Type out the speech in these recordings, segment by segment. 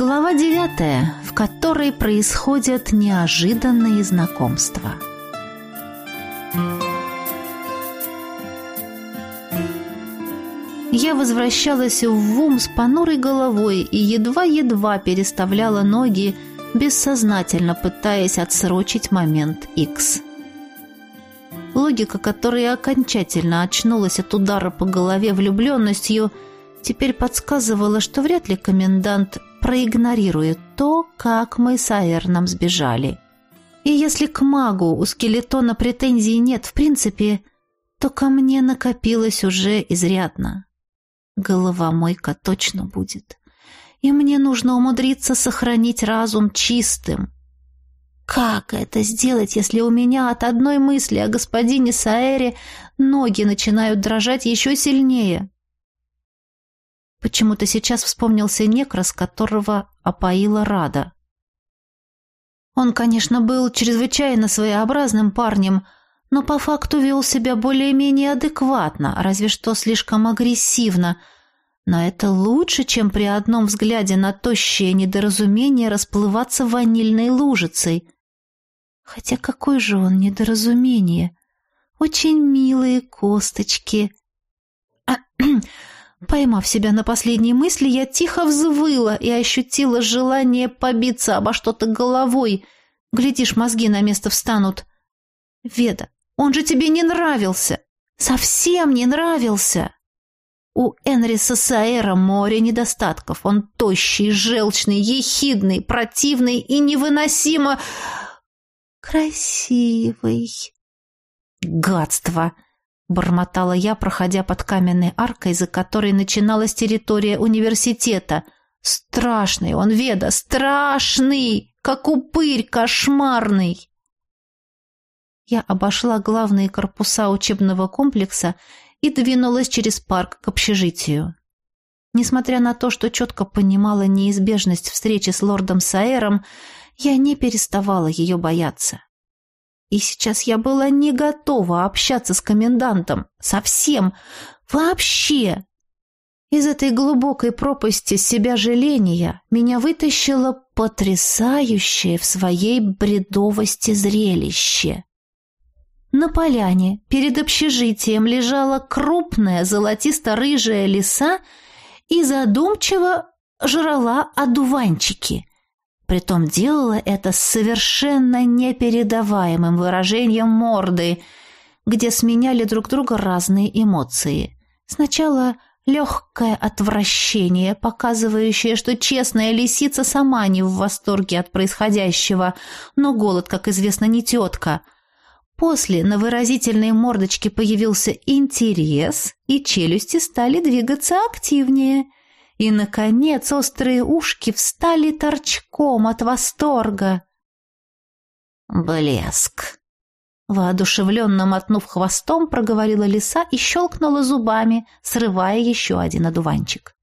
Глава девятая, в которой происходят неожиданные знакомства. Я возвращалась в ВУМ с понурой головой и едва-едва переставляла ноги, бессознательно пытаясь отсрочить момент X. Логика, которая окончательно очнулась от удара по голове влюбленностью, теперь подсказывала, что вряд ли комендант проигнорирует то, как мы с Аэрном сбежали. И если к магу у скелетона претензий нет в принципе, то ко мне накопилось уже изрядно. Головомойка точно будет. И мне нужно умудриться сохранить разум чистым. Как это сделать, если у меня от одной мысли о господине Саэре ноги начинают дрожать еще сильнее? Почему-то сейчас вспомнился некрас, которого опоила Рада. Он, конечно, был чрезвычайно своеобразным парнем, но по факту вел себя более-менее адекватно, разве что слишком агрессивно. Но это лучше, чем при одном взгляде на тощее недоразумение расплываться ванильной лужицей. Хотя какое же он недоразумение? Очень милые косточки. Поймав себя на последней мысли, я тихо взвыла и ощутила желание побиться обо что-то головой. Глядишь, мозги на место встанут. Веда, он же тебе не нравился. Совсем не нравился. У Энриса Саэра море недостатков. Он тощий, желчный, ехидный, противный и невыносимо красивый. Гадство! Бормотала я, проходя под каменной аркой, за которой начиналась территория университета. Страшный он, Веда, страшный, как упырь кошмарный. Я обошла главные корпуса учебного комплекса и двинулась через парк к общежитию. Несмотря на то, что четко понимала неизбежность встречи с лордом Саэром, я не переставала ее бояться. И сейчас я была не готова общаться с комендантом. Совсем. Вообще. Из этой глубокой пропасти себя жаления меня вытащило потрясающее в своей бредовости зрелище. На поляне перед общежитием лежала крупная золотисто-рыжая лиса и задумчиво жрала одуванчики. Притом делала это с совершенно непередаваемым выражением морды, где сменяли друг друга разные эмоции. Сначала легкое отвращение, показывающее, что честная лисица сама не в восторге от происходящего, но голод, как известно, не тетка. После на выразительной мордочке появился интерес, и челюсти стали двигаться активнее – и, наконец, острые ушки встали торчком от восторга. «Блеск!» Воодушевленно мотнув хвостом, проговорила лиса и щелкнула зубами, срывая еще один одуванчик.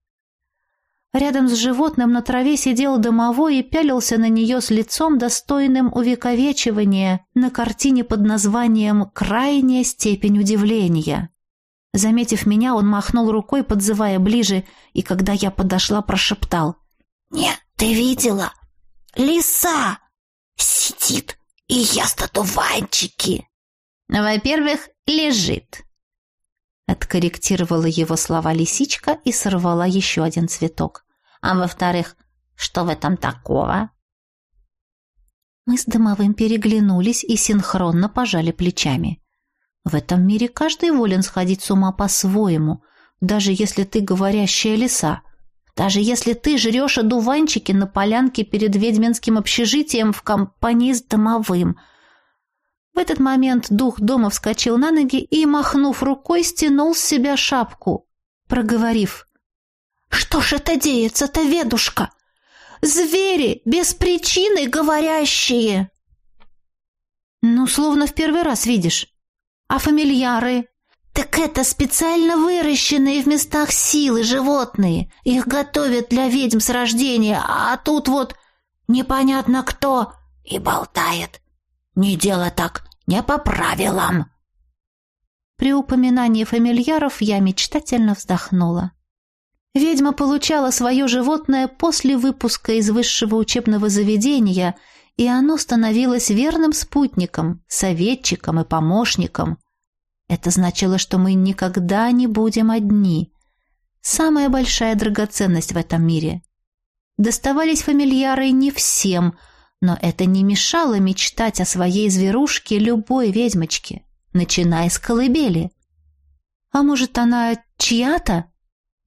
Рядом с животным на траве сидел домовой и пялился на нее с лицом, достойным увековечивания на картине под названием «Крайняя степень удивления». Заметив меня, он махнул рукой, подзывая ближе, и когда я подошла, прошептал. «Нет, ты видела? Лиса! Сидит и ест одуванчики!» «Во-первых, лежит!» Откорректировала его слова лисичка и сорвала еще один цветок. «А во-вторых, что в этом такого?» Мы с домовым переглянулись и синхронно пожали плечами. В этом мире каждый волен сходить с ума по-своему, даже если ты говорящая лиса, даже если ты жрешь одуванчики на полянке перед ведьминским общежитием в компании с домовым. В этот момент дух дома вскочил на ноги и, махнув рукой, стянул с себя шапку, проговорив. «Что ж это деется-то, ведушка? Звери, без причины говорящие!» «Ну, словно в первый раз видишь». А фамильяры? Так это специально выращенные в местах силы животные. Их готовят для ведьм с рождения, а тут вот непонятно кто и болтает. Не дело так, не по правилам. При упоминании фамильяров я мечтательно вздохнула. Ведьма получала свое животное после выпуска из высшего учебного заведения, и оно становилось верным спутником, советчиком и помощником. Это значило, что мы никогда не будем одни. Самая большая драгоценность в этом мире. Доставались фамильяры не всем, но это не мешало мечтать о своей зверушке любой ведьмочке, начиная с колыбели. «А может, она чья-то?» —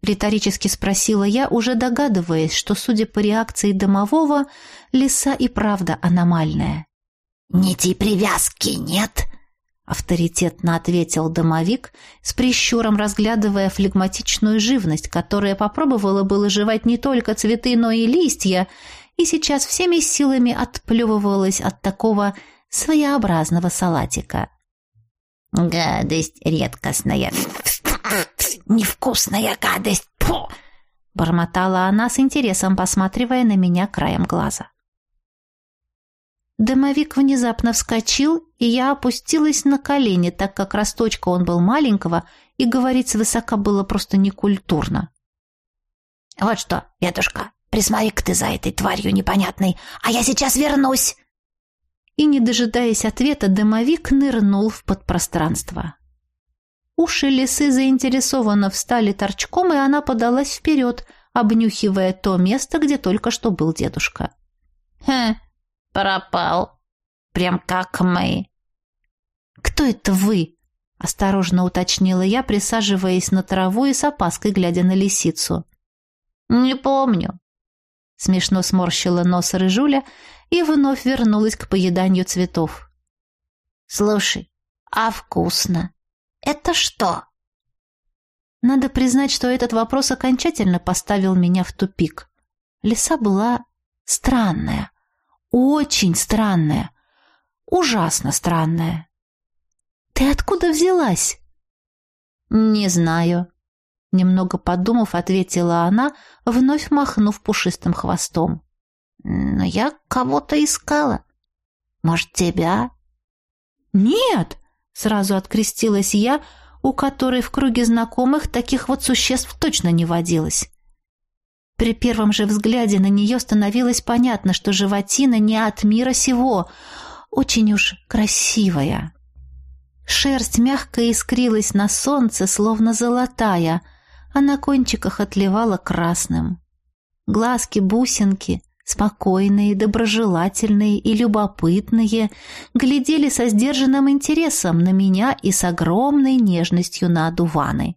риторически спросила я, уже догадываясь, что, судя по реакции домового, лиса и правда аномальная. «Нити привязки нет?» — авторитетно ответил домовик, с прищуром разглядывая флегматичную живность, которая попробовала было жевать не только цветы, но и листья, и сейчас всеми силами отплевывалась от такого своеобразного салатика. «Гадость редкостная, невкусная гадость!» Фу! бормотала она с интересом, посматривая на меня краем глаза. Дымовик внезапно вскочил, и я опустилась на колени, так как росточка он был маленького, и говорить свысока было просто некультурно. «Вот что, дедушка, присмотри-ка ты за этой тварью непонятной, а я сейчас вернусь!» И, не дожидаясь ответа, дымовик нырнул в подпространство. Уши лисы заинтересованно встали торчком, и она подалась вперед, обнюхивая то место, где только что был дедушка. «Хм, пропал. Прям как мы». «Кто это вы?» — осторожно уточнила я, присаживаясь на траву и с опаской глядя на лисицу. «Не помню». Смешно сморщила нос рыжуля и вновь вернулась к поеданию цветов. «Слушай, а вкусно?» «Это что?» Надо признать, что этот вопрос окончательно поставил меня в тупик. Лиса была странная, очень странная, ужасно странная. «Ты откуда взялась?» «Не знаю», — немного подумав, ответила она, вновь махнув пушистым хвостом. «Но я кого-то искала. Может, тебя?» «Нет!» Сразу открестилась я, у которой в круге знакомых таких вот существ точно не водилось. При первом же взгляде на нее становилось понятно, что животина не от мира сего, очень уж красивая. Шерсть мягко искрилась на солнце, словно золотая, а на кончиках отливала красным. Глазки-бусинки спокойные, доброжелательные и любопытные, глядели со сдержанным интересом на меня и с огромной нежностью на одуваны.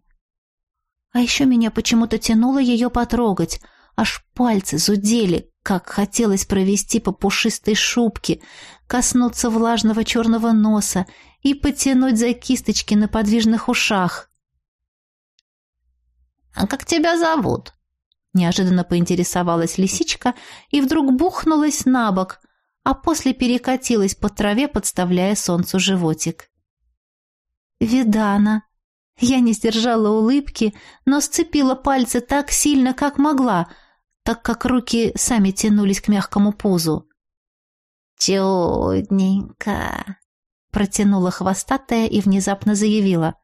А еще меня почему-то тянуло ее потрогать, аж пальцы зудели, как хотелось провести по пушистой шубке, коснуться влажного черного носа и потянуть за кисточки на подвижных ушах. «А как тебя зовут?» Неожиданно поинтересовалась лисичка и вдруг бухнулась на бок, а после перекатилась по траве, подставляя солнцу животик. «Видана!» Я не сдержала улыбки, но сцепила пальцы так сильно, как могла, так как руки сами тянулись к мягкому пузу. «Чудненько!» — протянула хвостатая и внезапно заявила.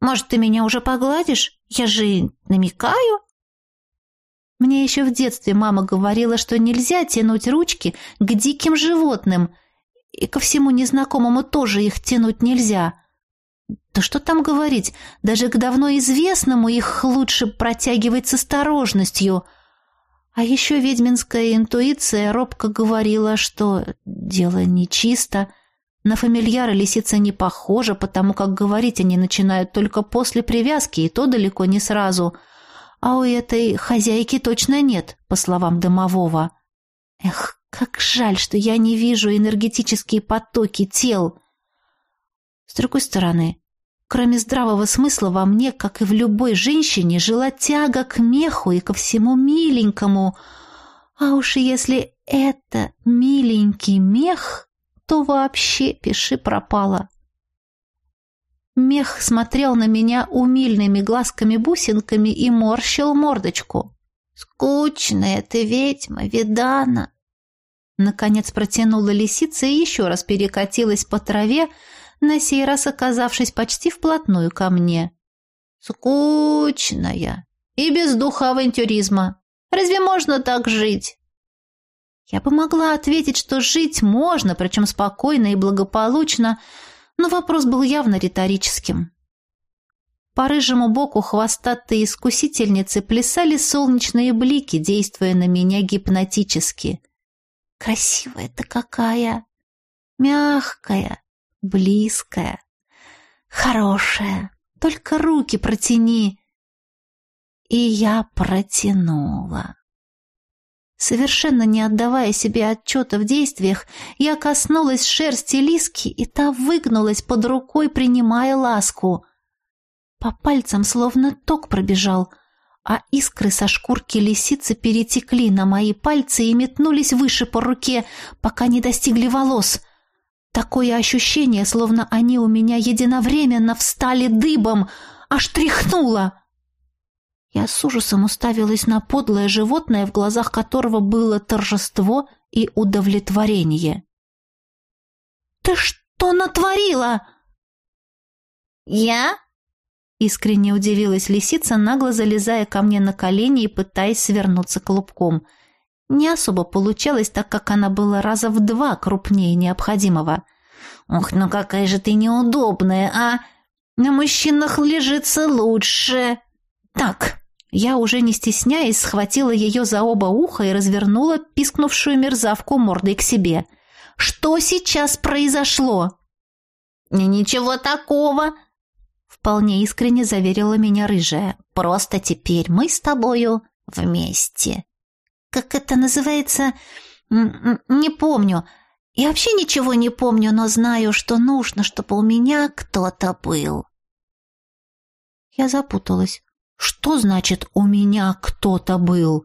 «Может, ты меня уже погладишь? Я же намекаю!» Мне еще в детстве мама говорила, что нельзя тянуть ручки к диким животным, и ко всему незнакомому тоже их тянуть нельзя. Да что там говорить, даже к давно известному их лучше протягивать с осторожностью. А еще ведьминская интуиция робко говорила, что дело нечисто, на фамильяра лисица не похожа, потому как говорить они начинают только после привязки, и то далеко не сразу — а у этой хозяйки точно нет, по словам домового. Эх, как жаль, что я не вижу энергетические потоки тел. С другой стороны, кроме здравого смысла во мне, как и в любой женщине, жила тяга к меху и ко всему миленькому. А уж если это миленький мех, то вообще пиши пропало. Мех смотрел на меня умильными глазками-бусинками и морщил мордочку. «Скучная ты ведьма, видана!» Наконец протянула лисица и еще раз перекатилась по траве, на сей раз оказавшись почти вплотную ко мне. «Скучная! и без духа авантюризма. Разве можно так жить? Я бы могла ответить, что жить можно, причем спокойно и благополучно, но вопрос был явно риторическим. По рыжему боку хвостатые искусительницы плясали солнечные блики, действуя на меня гипнотически. Красивая-то какая! Мягкая, близкая, хорошая. Только руки протяни. И я протянула. Совершенно не отдавая себе отчета в действиях, я коснулась шерсти Лиски, и та выгнулась под рукой, принимая ласку. По пальцам словно ток пробежал, а искры со шкурки лисицы перетекли на мои пальцы и метнулись выше по руке, пока не достигли волос. Такое ощущение, словно они у меня единовременно встали дыбом, аж тряхнуло. Я с ужасом уставилась на подлое животное, в глазах которого было торжество и удовлетворение. «Ты что натворила?» «Я?» Искренне удивилась лисица, нагло залезая ко мне на колени и пытаясь свернуться клубком. Не особо получалось, так как она была раза в два крупнее необходимого. «Ох, ну какая же ты неудобная, а! На мужчинах лежится лучше!» «Так, я уже не стесняясь схватила ее за оба уха и развернула пискнувшую мерзавку мордой к себе. «Что сейчас произошло?» «Ничего такого», — вполне искренне заверила меня рыжая. «Просто теперь мы с тобою вместе». «Как это называется? Не помню. Я вообще ничего не помню, но знаю, что нужно, чтобы у меня кто-то был». Я запуталась. Что значит «у меня кто-то был»?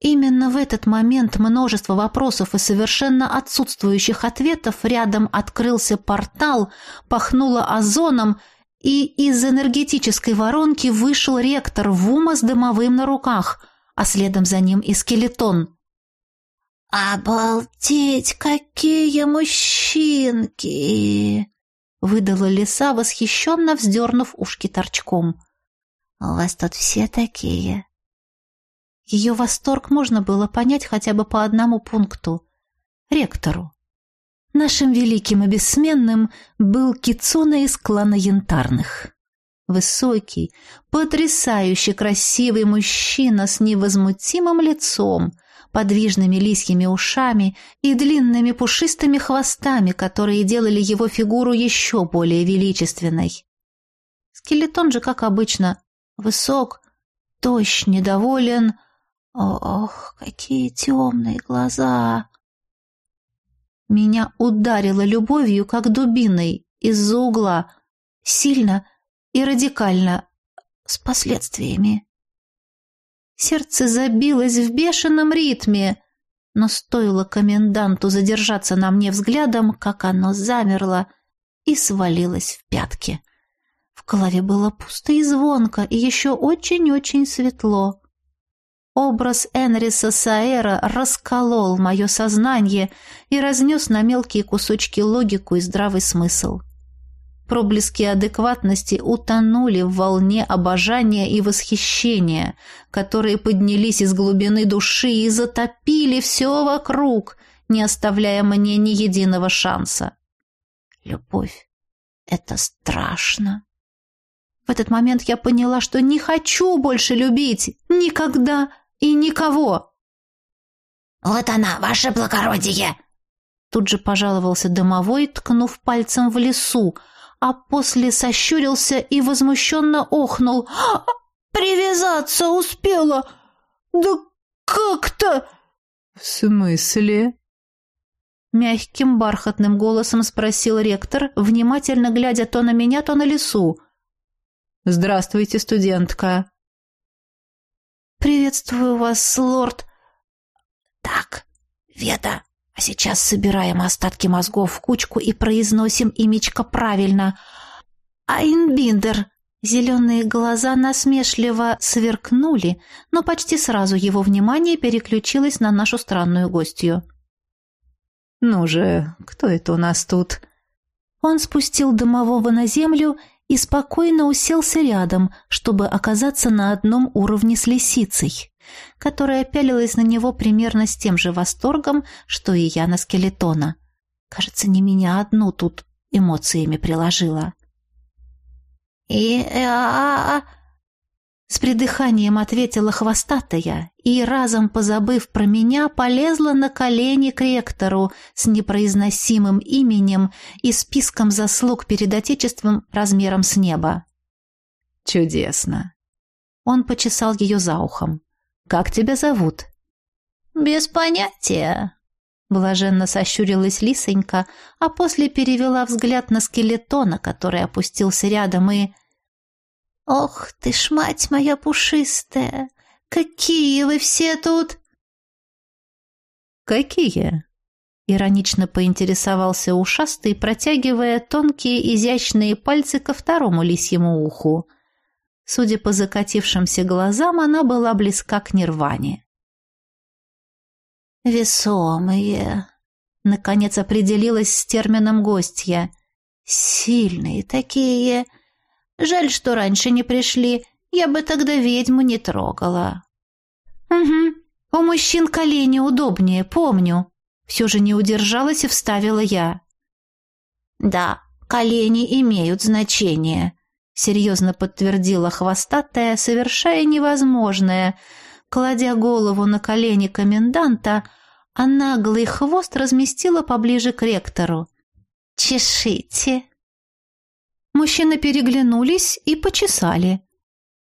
Именно в этот момент множество вопросов и совершенно отсутствующих ответов рядом открылся портал, пахнуло озоном, и из энергетической воронки вышел ректор Вума с дымовым на руках, а следом за ним и скелетон. «Обалдеть, какие мужчинки!» выдала лиса, восхищенно вздернув ушки торчком. «У вас тут все такие». Ее восторг можно было понять хотя бы по одному пункту — ректору. Нашим великим и бессменным был Кицуна из клана Янтарных. Высокий, потрясающе красивый мужчина с невозмутимым лицом, подвижными лисьими ушами и длинными пушистыми хвостами, которые делали его фигуру еще более величественной. Скелетон же, как обычно, Высок, тощ, недоволен. Ох, какие темные глаза! Меня ударило любовью, как дубиной, из-за угла, сильно и радикально, с последствиями. Сердце забилось в бешеном ритме, но стоило коменданту задержаться на мне взглядом, как оно замерло и свалилось в пятки. В голове было пусто и звонко, и еще очень-очень светло. Образ Энриса Саэра расколол мое сознание и разнес на мелкие кусочки логику и здравый смысл. Проблески адекватности утонули в волне обожания и восхищения, которые поднялись из глубины души и затопили все вокруг, не оставляя мне ни единого шанса. Любовь — это страшно. В этот момент я поняла, что не хочу больше любить. Никогда и никого. «Вот она, ваше благородие!» Тут же пожаловался домовой, ткнув пальцем в лесу, а после сощурился и возмущенно охнул. «А, «Привязаться успела! Да как-то...» «В смысле?» Мягким бархатным голосом спросил ректор, внимательно глядя то на меня, то на лесу. «Здравствуйте, студентка!» «Приветствую вас, лорд!» «Так, Веда, а сейчас собираем остатки мозгов в кучку и произносим имечко правильно. Айнбиндер!» Зеленые глаза насмешливо сверкнули, но почти сразу его внимание переключилось на нашу странную гостью. «Ну же, кто это у нас тут?» Он спустил домового на землю и спокойно уселся рядом, чтобы оказаться на одном уровне с лисицей, которая пялилась на него примерно с тем же восторгом, что и я на скелетона. Кажется, не меня одну тут эмоциями приложила. «И... С придыханием ответила хвостатая и, разом позабыв про меня, полезла на колени к ректору с непроизносимым именем и списком заслуг перед Отечеством размером с небо. «Чудесно!» Он почесал ее за ухом. «Как тебя зовут?» «Без понятия», Блаженно сощурилась лисонька, а после перевела взгляд на скелетона, который опустился рядом, и... «Ох ты ж, мать моя пушистая! Какие вы все тут!» «Какие?» — иронично поинтересовался ушастый, протягивая тонкие изящные пальцы ко второму лисьему уху. Судя по закатившимся глазам, она была близка к нирване. «Весомые», — наконец определилась с термином гостья. «Сильные такие. Жаль, что раньше не пришли. Я бы тогда ведьму не трогала». «Угу. У мужчин колени удобнее, помню». Все же не удержалась и вставила я. «Да, колени имеют значение», — серьезно подтвердила хвостатая, совершая невозможное — Кладя голову на колени коменданта, а наглый хвост разместила поближе к ректору. «Чешите!» Мужчины переглянулись и почесали.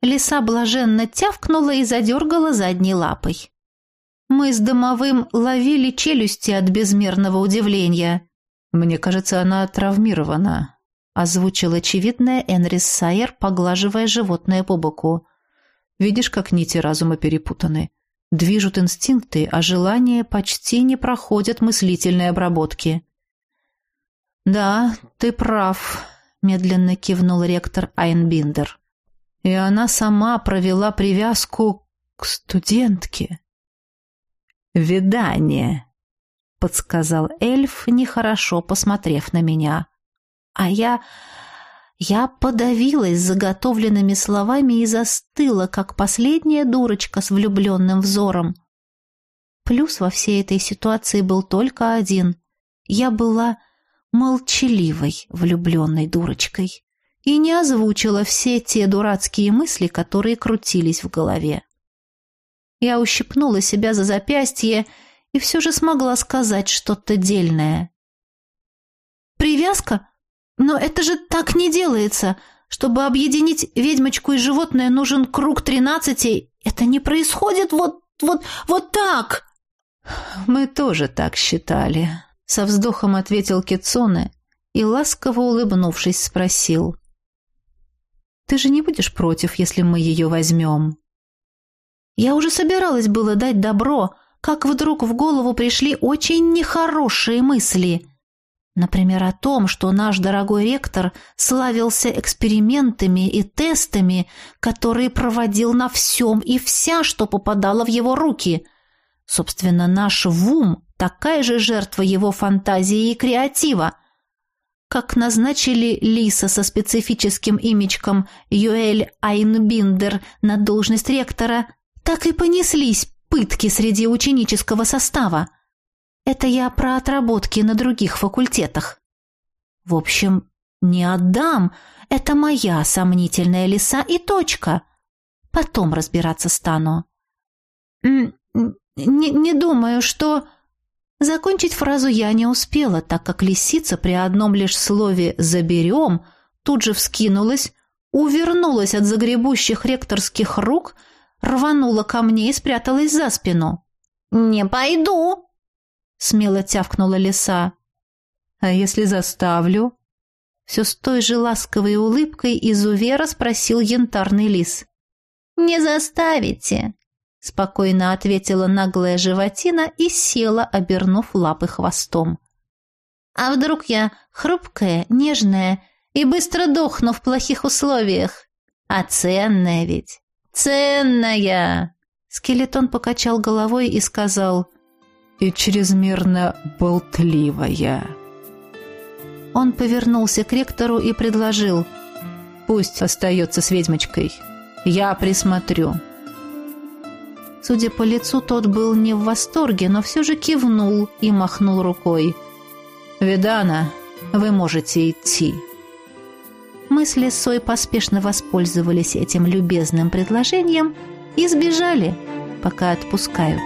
Лиса блаженно тявкнула и задергала задней лапой. Мы с домовым ловили челюсти от безмерного удивления. «Мне кажется, она травмирована», — озвучил очевидное Энрис Сайер, поглаживая животное по боку. Видишь, как нити разума перепутаны. Движут инстинкты, а желания почти не проходят мыслительной обработки. «Да, ты прав», — медленно кивнул ректор Айнбиндер. «И она сама провела привязку к студентке». «Видание», — подсказал эльф, нехорошо посмотрев на меня. А я я подавилась заготовленными словами и застыла, как последняя дурочка с влюбленным взором. Плюс во всей этой ситуации был только один. Я была молчаливой влюбленной дурочкой и не озвучила все те дурацкие мысли, которые крутились в голове. Я ущипнула себя за запястье и все же смогла сказать что-то дельное. «Привязка?» Но это же так не делается. Чтобы объединить ведьмочку и животное, нужен круг тринадцати. Это не происходит вот, вот, вот так. Мы тоже так считали. Со вздохом ответил Кицуне и, ласково улыбнувшись, спросил. Ты же не будешь против, если мы ее возьмем? Я уже собиралась было дать добро, как вдруг в голову пришли очень нехорошие мысли — Например, о том, что наш дорогой ректор славился экспериментами и тестами, которые проводил на всем и вся, что попадало в его руки. Собственно, наш ВУМ – такая же жертва его фантазии и креатива. Как назначили Лиса со специфическим имечком Юэль Айнбиндер на должность ректора, так и понеслись пытки среди ученического состава – это я про отработки на других факультетах. В общем, не отдам. Это моя сомнительная лиса и точка. Потом разбираться стану. Не, не думаю, что... Закончить фразу я не успела, так как лисица при одном лишь слове «заберем» тут же вскинулась, увернулась от загребущих ректорских рук, рванула ко мне и спряталась за спину. «Не пойду!» смело тявкнула лиса. А если заставлю? Все с той же ласковой улыбкой изувера спросил янтарный лис. Не заставите, спокойно ответила наглая животина и села, обернув лапы хвостом. А вдруг я хрупкая, нежная и быстро дохну в плохих условиях? А ценная ведь, ценная. Скелетон покачал головой и сказал: и чрезмерно болтливая. Он повернулся к ректору и предложил. Пусть остается с ведьмочкой. Я присмотрю». Судя по лицу, тот был не в восторге, но все же кивнул и махнул рукой. «Видана, вы можете идти». Мы с Лесой поспешно воспользовались этим любезным предложением и сбежали, пока отпускают.